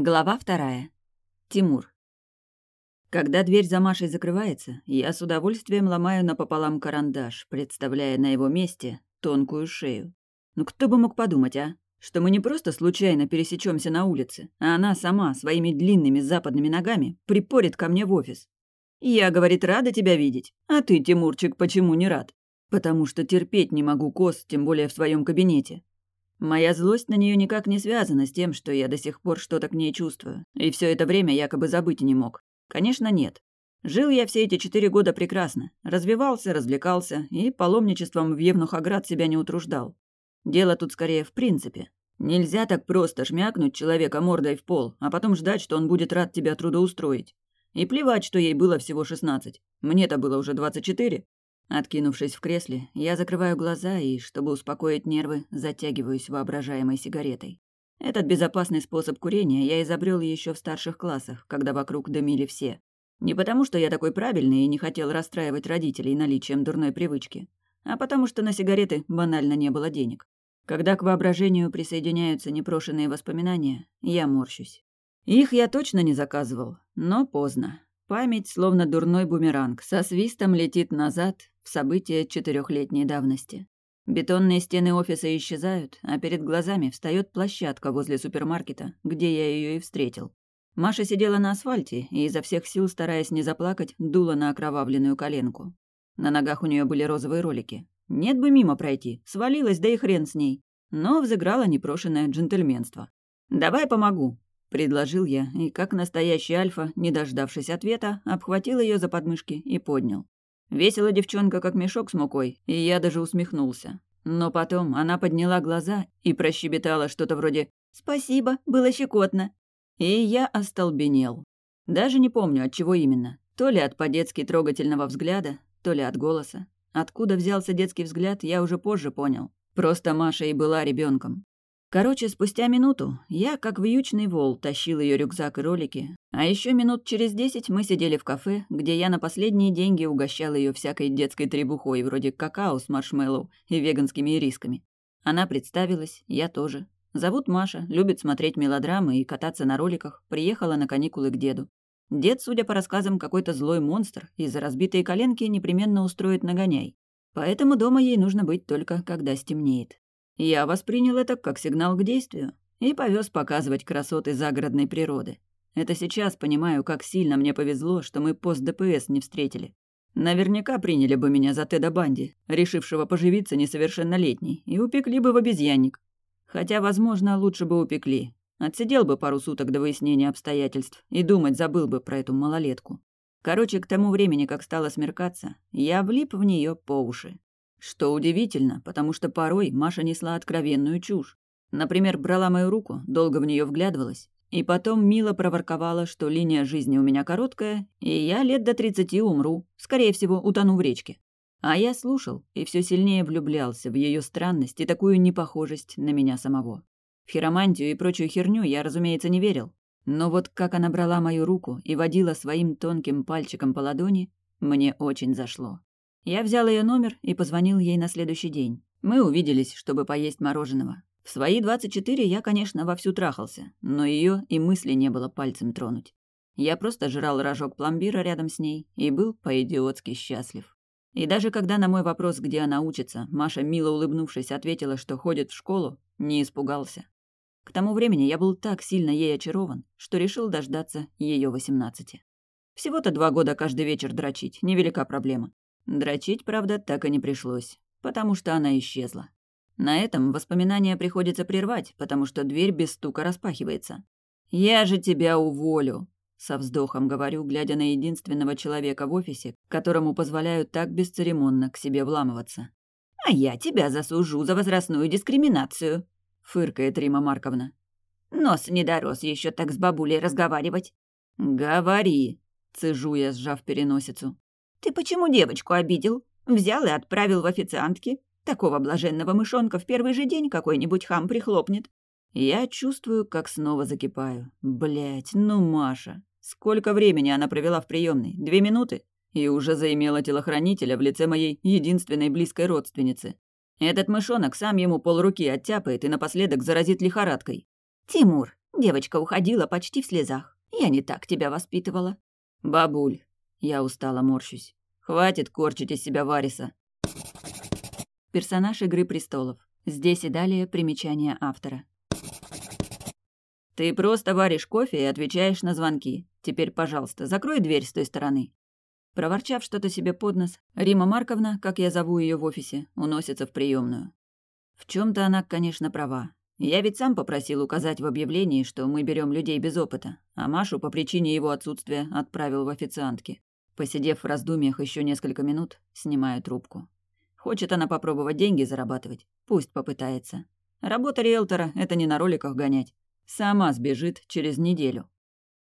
Глава вторая. Тимур. Когда дверь за Машей закрывается, я с удовольствием ломаю напополам карандаш, представляя на его месте тонкую шею. Ну кто бы мог подумать, а? Что мы не просто случайно пересечемся на улице, а она сама своими длинными западными ногами припорит ко мне в офис. Я, говорит, рада тебя видеть. А ты, Тимурчик, почему не рад? Потому что терпеть не могу кос, тем более в своем кабинете. Моя злость на нее никак не связана с тем, что я до сих пор что-то к ней чувствую, и все это время якобы забыть не мог. Конечно, нет. Жил я все эти четыре года прекрасно. Развивался, развлекался и паломничеством в Евнухоград себя не утруждал. Дело тут скорее в принципе. Нельзя так просто шмякнуть человека мордой в пол, а потом ждать, что он будет рад тебя трудоустроить. И плевать, что ей было всего шестнадцать. Мне-то было уже двадцать четыре. Откинувшись в кресле, я закрываю глаза и, чтобы успокоить нервы, затягиваюсь воображаемой сигаретой. Этот безопасный способ курения я изобрел еще в старших классах, когда вокруг дымили все. Не потому, что я такой правильный и не хотел расстраивать родителей наличием дурной привычки, а потому что на сигареты банально не было денег. Когда к воображению присоединяются непрошенные воспоминания, я морщусь. Их я точно не заказывал, но поздно. Память, словно дурной бумеранг, со свистом летит назад в события четырехлетней давности. Бетонные стены офиса исчезают, а перед глазами встает площадка возле супермаркета, где я ее и встретил. Маша сидела на асфальте и изо всех сил, стараясь не заплакать, дула на окровавленную коленку. На ногах у нее были розовые ролики. Нет бы мимо пройти, свалилась, да и хрен с ней. Но взыграло непрошенное джентльменство. «Давай помогу», — предложил я, и, как настоящий альфа, не дождавшись ответа, обхватил ее за подмышки и поднял. Весила девчонка, как мешок с мукой, и я даже усмехнулся. Но потом она подняла глаза и прощебетала что-то вроде «Спасибо, было щекотно». И я остолбенел. Даже не помню, от чего именно. То ли от по-детски трогательного взгляда, то ли от голоса. Откуда взялся детский взгляд, я уже позже понял. Просто Маша и была ребенком. Короче, спустя минуту я, как вьючный вол, тащил ее рюкзак и ролики, а еще минут через десять мы сидели в кафе, где я на последние деньги угощал ее всякой детской требухой, вроде какао с маршмеллоу и веганскими ирисками. Она представилась, я тоже. Зовут Маша, любит смотреть мелодрамы и кататься на роликах, приехала на каникулы к деду. Дед, судя по рассказам, какой-то злой монстр, и за разбитые коленки непременно устроит нагоняй. Поэтому дома ей нужно быть только, когда стемнеет. Я воспринял это как сигнал к действию и повез показывать красоты загородной природы. Это сейчас понимаю, как сильно мне повезло, что мы пост ДПС не встретили. Наверняка приняли бы меня за Теда Банди, решившего поживиться несовершеннолетней, и упекли бы в обезьянник. Хотя, возможно, лучше бы упекли. Отсидел бы пару суток до выяснения обстоятельств и думать забыл бы про эту малолетку. Короче, к тому времени, как стало смеркаться, я влип в нее по уши. Что удивительно, потому что порой Маша несла откровенную чушь. Например, брала мою руку, долго в нее вглядывалась, и потом мило проворковала, что линия жизни у меня короткая, и я лет до тридцати умру, скорее всего, утону в речке. А я слушал и все сильнее влюблялся в ее странность и такую непохожесть на меня самого. В хиромантию и прочую херню я, разумеется, не верил. Но вот как она брала мою руку и водила своим тонким пальчиком по ладони, мне очень зашло. Я взял ее номер и позвонил ей на следующий день. Мы увиделись, чтобы поесть мороженого. В свои 24 я, конечно, вовсю трахался, но ее и мысли не было пальцем тронуть. Я просто жрал рожок пломбира рядом с ней и был по-идиотски счастлив. И даже когда на мой вопрос, где она учится, Маша, мило улыбнувшись, ответила, что ходит в школу, не испугался. К тому времени я был так сильно ей очарован, что решил дождаться ее восемнадцати. Всего-то два года каждый вечер дрочить, невелика проблема. Дрочить, правда, так и не пришлось, потому что она исчезла. На этом воспоминания приходится прервать, потому что дверь без стука распахивается. «Я же тебя уволю!» Со вздохом говорю, глядя на единственного человека в офисе, которому позволяют так бесцеремонно к себе вламываться. «А я тебя засужу за возрастную дискриминацию», — фыркает Рима Марковна. «Нос не дорос еще так с бабулей разговаривать». «Говори», — цежу я, сжав переносицу. «Ты почему девочку обидел? Взял и отправил в официантки? Такого блаженного мышонка в первый же день какой-нибудь хам прихлопнет». Я чувствую, как снова закипаю. Блять, ну Маша. Сколько времени она провела в приемной? Две минуты? И уже заимела телохранителя в лице моей единственной близкой родственницы. Этот мышонок сам ему полруки оттяпает и напоследок заразит лихорадкой. «Тимур, Девочка уходила почти в слезах. Я не так тебя воспитывала. Бабуль, я устала морщусь. Хватит корчить из себя Вариса. Персонаж «Игры престолов». Здесь и далее примечание автора. Ты просто варишь кофе и отвечаешь на звонки. Теперь, пожалуйста, закрой дверь с той стороны. Проворчав что-то себе под нос, Рима Марковна, как я зову ее в офисе, уносится в приемную. В чем то она, конечно, права. Я ведь сам попросил указать в объявлении, что мы берем людей без опыта, а Машу по причине его отсутствия отправил в официантки. Посидев в раздумьях еще несколько минут, снимаю трубку. Хочет она попробовать деньги зарабатывать, пусть попытается. Работа риэлтора — это не на роликах гонять. Сама сбежит через неделю.